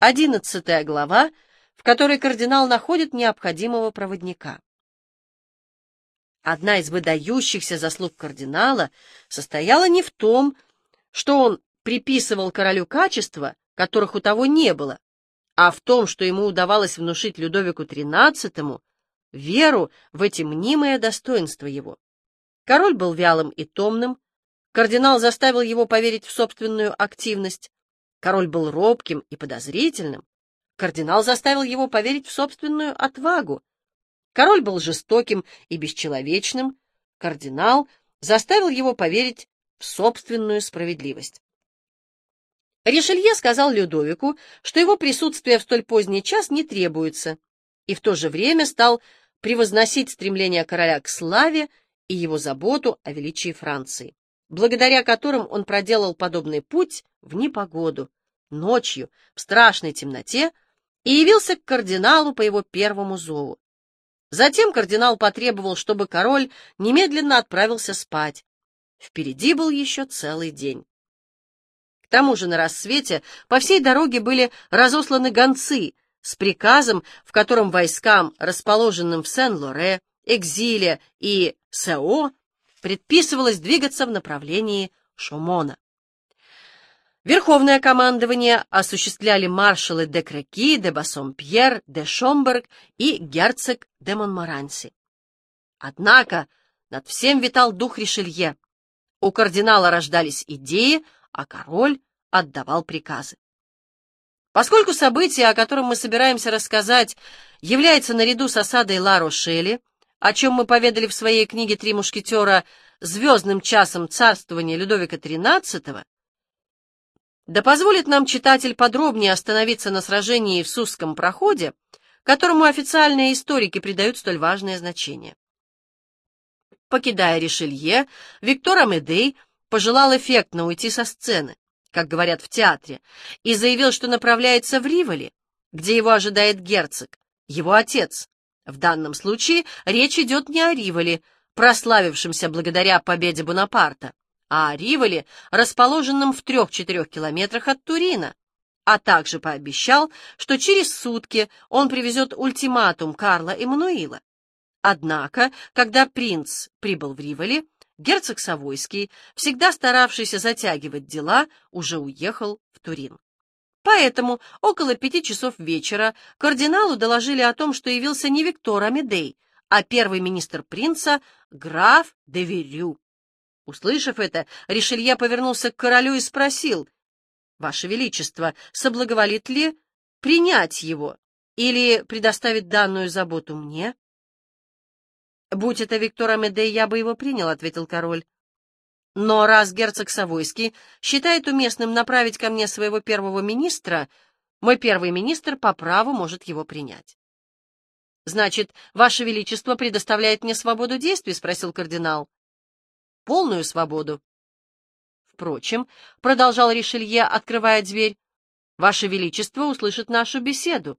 Одиннадцатая глава, в которой кардинал находит необходимого проводника. Одна из выдающихся заслуг кардинала состояла не в том, что он приписывал королю качества, которых у того не было, а в том, что ему удавалось внушить Людовику XIII веру в эти мнимые достоинства его. Король был вялым и томным, кардинал заставил его поверить в собственную активность, король был робким и подозрительным, кардинал заставил его поверить в собственную отвагу, король был жестоким и бесчеловечным, кардинал заставил его поверить в собственную справедливость. Ришелье сказал Людовику, что его присутствие в столь поздний час не требуется, и в то же время стал превозносить стремление короля к славе и его заботу о величии Франции, благодаря которым он проделал подобный путь в непогоду, ночью, в страшной темноте, и явился к кардиналу по его первому зову. Затем кардинал потребовал, чтобы король немедленно отправился спать. Впереди был еще целый день. К тому же на рассвете по всей дороге были разосланы гонцы с приказом, в котором войскам, расположенным в Сен-Лоре, Экзиле и Сео, предписывалось двигаться в направлении Шумона. Верховное командование осуществляли маршалы де Креки, де Бассомпьер, де Шомберг и герцог де Монморанси. Однако над всем витал дух Ришелье. У кардинала рождались идеи, а король отдавал приказы. Поскольку событие, о котором мы собираемся рассказать, является наряду с осадой Ла-Рошели, о чем мы поведали в своей книге «Три мушкетера» звездным часом царствования Людовика XIII, да позволит нам читатель подробнее остановиться на сражении в Сусском проходе, которому официальные историки придают столь важное значение. Покидая Ришелье, Виктор Амедей пожелал эффектно уйти со сцены как говорят в театре, и заявил, что направляется в Риволи, где его ожидает герцог, его отец. В данном случае речь идет не о Риволе, прославившемся благодаря победе Бонапарта, а о Риволе, расположенном в трех-четырех километрах от Турина, а также пообещал, что через сутки он привезет ультиматум Карла Эммануила. Однако, когда принц прибыл в Риволи, Герцог Савойский, всегда старавшийся затягивать дела, уже уехал в Турин. Поэтому около пяти часов вечера кардиналу доложили о том, что явился не Виктор Амедей, а первый министр принца граф де Верю. Услышав это, Ришелье повернулся к королю и спросил, «Ваше Величество, соблаговолит ли принять его или предоставить данную заботу мне?» «Будь это Виктор Амедей, я бы его принял», — ответил король. «Но раз герцог Савойский считает уместным направить ко мне своего первого министра, мой первый министр по праву может его принять». «Значит, Ваше Величество предоставляет мне свободу действий?» — спросил кардинал. «Полную свободу». «Впрочем», — продолжал Ришелье, открывая дверь, — «Ваше Величество услышит нашу беседу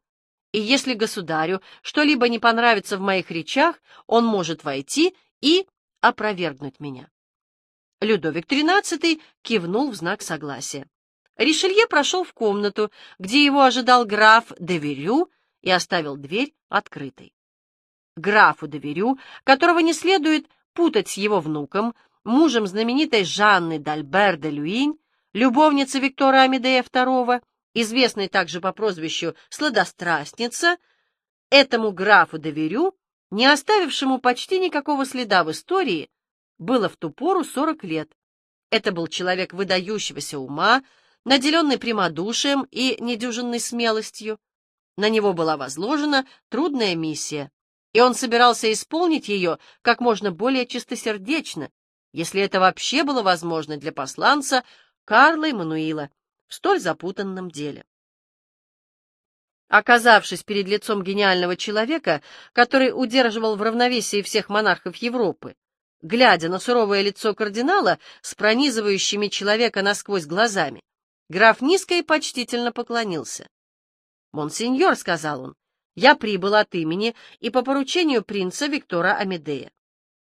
и если государю что-либо не понравится в моих речах, он может войти и опровергнуть меня. Людовик XIII кивнул в знак согласия. Ришелье прошел в комнату, где его ожидал граф де Верю, и оставил дверь открытой. Графу де Верю, которого не следует путать с его внуком, мужем знаменитой Жанны Дальбер де Люинь, любовницы Виктора Амедея II, известный также по прозвищу «Сладострастница», этому графу доверю, не оставившему почти никакого следа в истории, было в ту пору 40 лет. Это был человек выдающегося ума, наделенный прямодушием и недюжинной смелостью. На него была возложена трудная миссия, и он собирался исполнить ее как можно более чистосердечно, если это вообще было возможно для посланца Карла Эммануила, в столь запутанном деле. Оказавшись перед лицом гениального человека, который удерживал в равновесии всех монархов Европы, глядя на суровое лицо кардинала с пронизывающими человека насквозь глазами, граф низко и почтительно поклонился. «Монсеньор», — сказал он, — «я прибыл от имени и по поручению принца Виктора Амедея.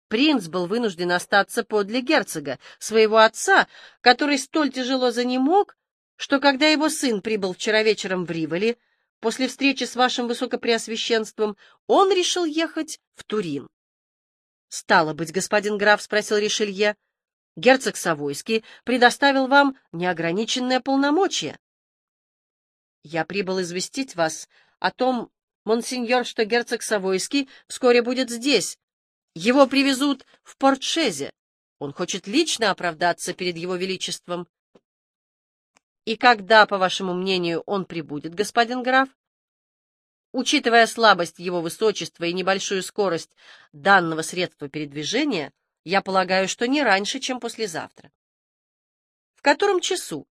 Принц был вынужден остаться подле герцога, своего отца, который столь тяжело занемог, что когда его сын прибыл вчера вечером в Риволи, после встречи с вашим высокопреосвященством, он решил ехать в Турин. — Стало быть, господин граф, — спросил Ришелье, — герцог Савойский предоставил вам неограниченное полномочия. — Я прибыл известить вас о том, монсеньор, что герцог Савойский вскоре будет здесь. Его привезут в Портшезе. Он хочет лично оправдаться перед его величеством. И когда, по вашему мнению, он прибудет, господин граф? Учитывая слабость его высочества и небольшую скорость данного средства передвижения, я полагаю, что не раньше, чем послезавтра. В котором часу?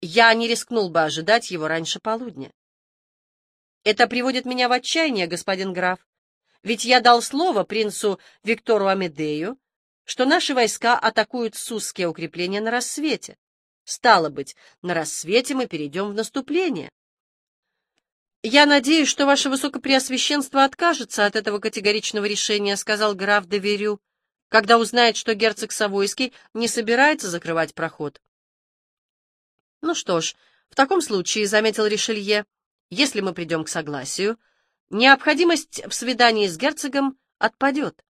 Я не рискнул бы ожидать его раньше полудня. Это приводит меня в отчаяние, господин граф, ведь я дал слово принцу Виктору Амедею, что наши войска атакуют Сусские укрепления на рассвете. Стало быть, на рассвете мы перейдем в наступление. «Я надеюсь, что ваше высокопреосвященство откажется от этого категоричного решения», — сказал граф де Верю, когда узнает, что герцог Савойский не собирается закрывать проход. «Ну что ж, в таком случае», — заметил Ришелье, — «если мы придем к согласию, необходимость в свидании с герцогом отпадет».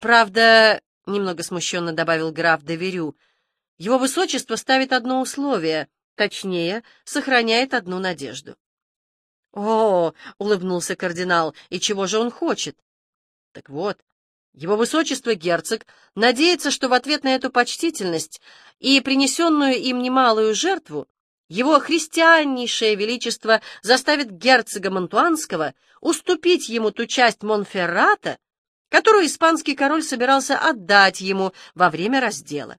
«Правда», — немного смущенно добавил граф де Верю, — его высочество ставит одно условие, точнее, сохраняет одну надежду. «О, — улыбнулся кардинал, — и чего же он хочет?» «Так вот, его высочество герцог надеется, что в ответ на эту почтительность и принесенную им немалую жертву его христианнейшее величество заставит герцога Монтуанского уступить ему ту часть Монферрата, которую испанский король собирался отдать ему во время раздела.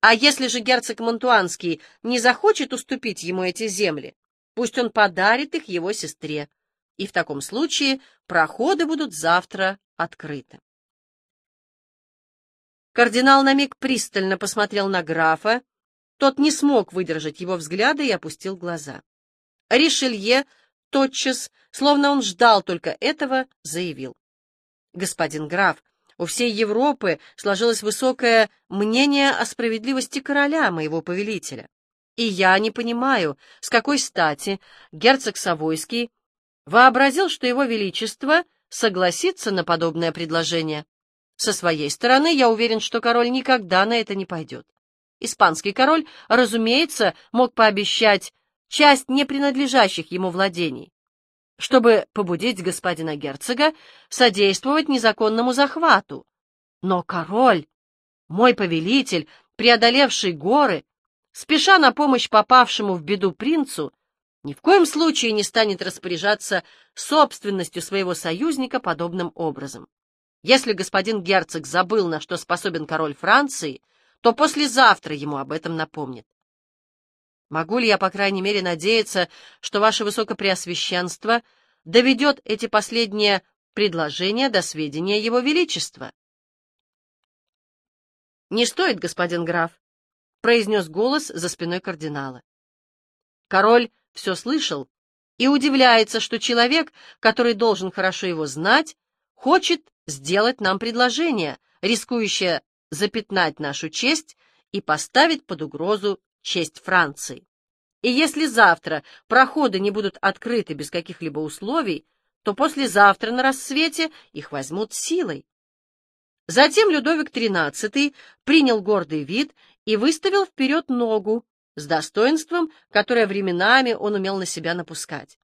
А если же герцог Монтуанский не захочет уступить ему эти земли, пусть он подарит их его сестре, и в таком случае проходы будут завтра открыты. Кардинал на миг пристально посмотрел на графа, тот не смог выдержать его взгляда и опустил глаза. Ришелье тотчас, словно он ждал только этого, заявил. «Господин граф, у всей Европы сложилось высокое мнение о справедливости короля, моего повелителя. И я не понимаю, с какой стати герцог Савойский вообразил, что его величество согласится на подобное предложение. Со своей стороны, я уверен, что король никогда на это не пойдет. Испанский король, разумеется, мог пообещать часть не принадлежащих ему владений, чтобы побудить господина герцога содействовать незаконному захвату. Но король, мой повелитель, преодолевший горы, спеша на помощь попавшему в беду принцу, ни в коем случае не станет распоряжаться собственностью своего союзника подобным образом. Если господин герцог забыл, на что способен король Франции, то послезавтра ему об этом напомнит. Могу ли я, по крайней мере, надеяться, что ваше высокопреосвященство доведет эти последние предложения до сведения его величества? «Не стоит, господин граф», — произнес голос за спиной кардинала. Король все слышал и удивляется, что человек, который должен хорошо его знать, хочет сделать нам предложение, рискующее запятнать нашу честь и поставить под угрозу честь Франции. И если завтра проходы не будут открыты без каких-либо условий, то послезавтра на рассвете их возьмут силой. Затем Людовик XIII принял гордый вид и выставил вперед ногу с достоинством, которое временами он умел на себя напускать.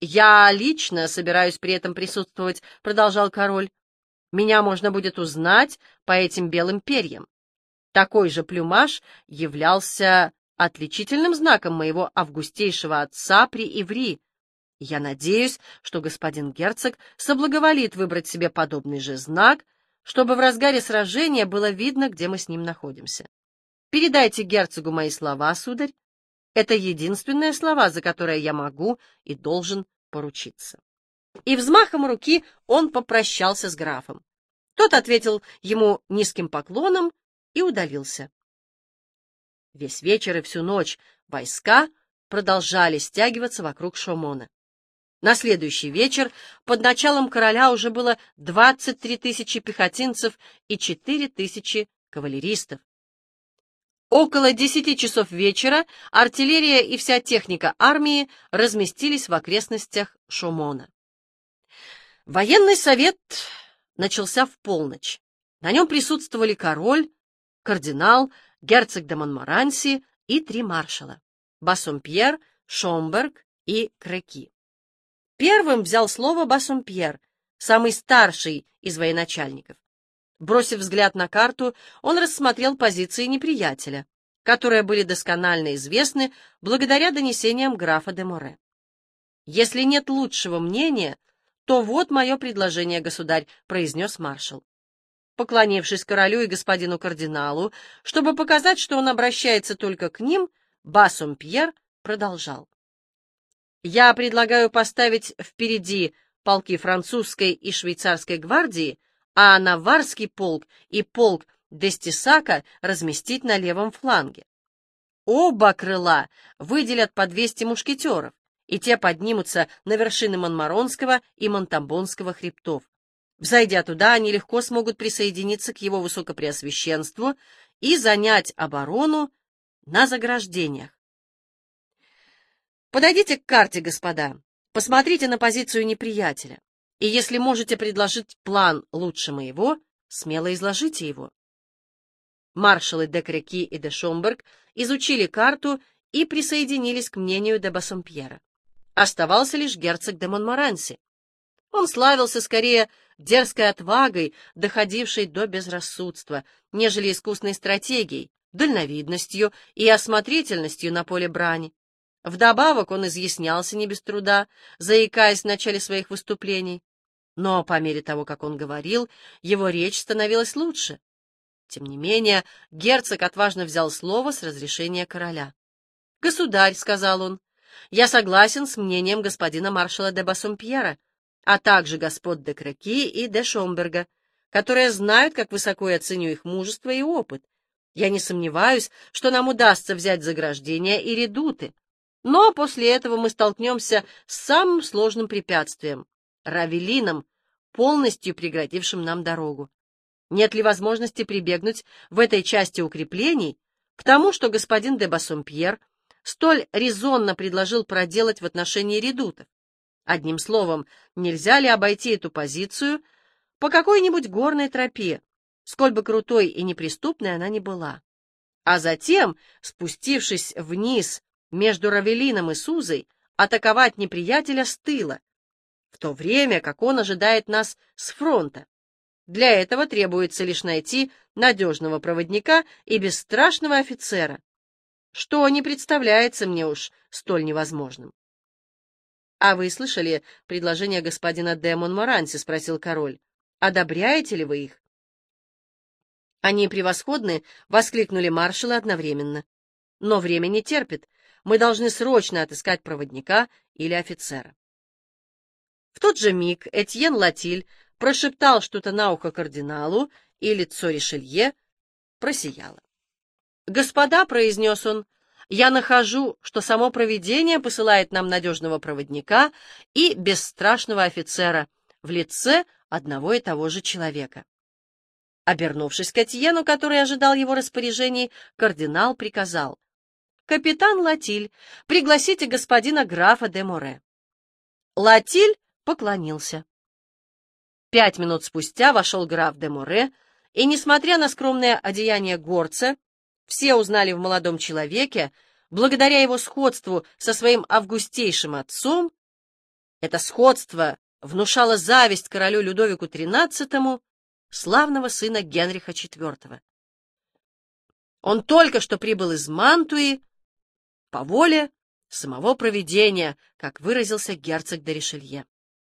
«Я лично собираюсь при этом присутствовать», — продолжал король. «Меня можно будет узнать по этим белым перьям. Такой же плюмаж являлся отличительным знаком моего августейшего отца при Иври. Я надеюсь, что господин герцог соблаговолит выбрать себе подобный же знак, чтобы в разгаре сражения было видно, где мы с ним находимся. Передайте герцогу мои слова, сударь. Это единственные слова, за которые я могу и должен поручиться. И взмахом руки он попрощался с графом. Тот ответил ему низким поклоном и удалился. Весь вечер и всю ночь войска продолжали стягиваться вокруг Шомона. На следующий вечер под началом короля уже было 23 тысячи пехотинцев и 4 тысячи кавалеристов. Около десяти часов вечера артиллерия и вся техника армии разместились в окрестностях Шумона. Военный совет начался в полночь. На нем присутствовали король, кардинал, герцог де Монмаранси и три маршала — Бассомпьер, Шомберг и Креки. Первым взял слово Бассомпьер, самый старший из военачальников. Бросив взгляд на карту, он рассмотрел позиции неприятеля, которые были досконально известны благодаря донесениям графа де Море. «Если нет лучшего мнения, то вот мое предложение, государь», — произнес маршал. Поклонившись королю и господину кардиналу, чтобы показать, что он обращается только к ним, Бассом Пьер продолжал. «Я предлагаю поставить впереди полки французской и швейцарской гвардии, а Наварский полк и полк Дестисака разместить на левом фланге. Оба крыла выделят по 200 мушкетеров, и те поднимутся на вершины Монмаронского и Монтамбонского хребтов. Взойдя туда, они легко смогут присоединиться к его высокопреосвященству и занять оборону на заграждениях. Подойдите к карте, господа, посмотрите на позицию неприятеля. И если можете предложить план лучше моего, смело изложите его. Маршалы де Креки и де Шомберг изучили карту и присоединились к мнению де Бассомпьера. Оставался лишь герцог де Монморанси. Он славился скорее дерзкой отвагой, доходившей до безрассудства, нежели искусной стратегией, дальновидностью и осмотрительностью на поле брани. Вдобавок он изъяснялся не без труда, заикаясь в начале своих выступлений но по мере того, как он говорил, его речь становилась лучше. Тем не менее, герцог отважно взял слово с разрешения короля. «Государь», — сказал он, — «я согласен с мнением господина маршала де Бассомпьера, а также господ де Краки и де Шомберга, которые знают, как высоко я ценю их мужество и опыт. Я не сомневаюсь, что нам удастся взять заграждения и редуты, но после этого мы столкнемся с самым сложным препятствием — равелином, полностью преградившим нам дорогу. Нет ли возможности прибегнуть в этой части укреплений к тому, что господин де Бассомпьер столь резонно предложил проделать в отношении редутов? Одним словом, нельзя ли обойти эту позицию по какой-нибудь горной тропе, сколь бы крутой и неприступной она ни была? А затем, спустившись вниз между Равелином и Сузой, атаковать неприятеля с тыла, в то время как он ожидает нас с фронта. Для этого требуется лишь найти надежного проводника и бесстрашного офицера, что не представляется мне уж столь невозможным. — А вы слышали предложение господина де Монморанси? — спросил король. — Одобряете ли вы их? Они превосходны, — воскликнули маршалы одновременно. Но время не терпит. Мы должны срочно отыскать проводника или офицера. В тот же миг Этьен Латиль прошептал что-то на ухо кардиналу, и лицо Ришелье просияло. «Господа», — произнес он, — «я нахожу, что само провидение посылает нам надежного проводника и бесстрашного офицера в лице одного и того же человека». Обернувшись к Этьену, который ожидал его распоряжений, кардинал приказал. «Капитан Латиль, пригласите господина графа де Море». Латиль поклонился. Пять минут спустя вошел граф де Море, и, несмотря на скромное одеяние горца, все узнали в молодом человеке, благодаря его сходству со своим августейшим отцом, это сходство внушало зависть королю Людовику XIII, славного сына Генриха IV. Он только что прибыл из Мантуи по воле самого провидения, как выразился герцог де Ришелье.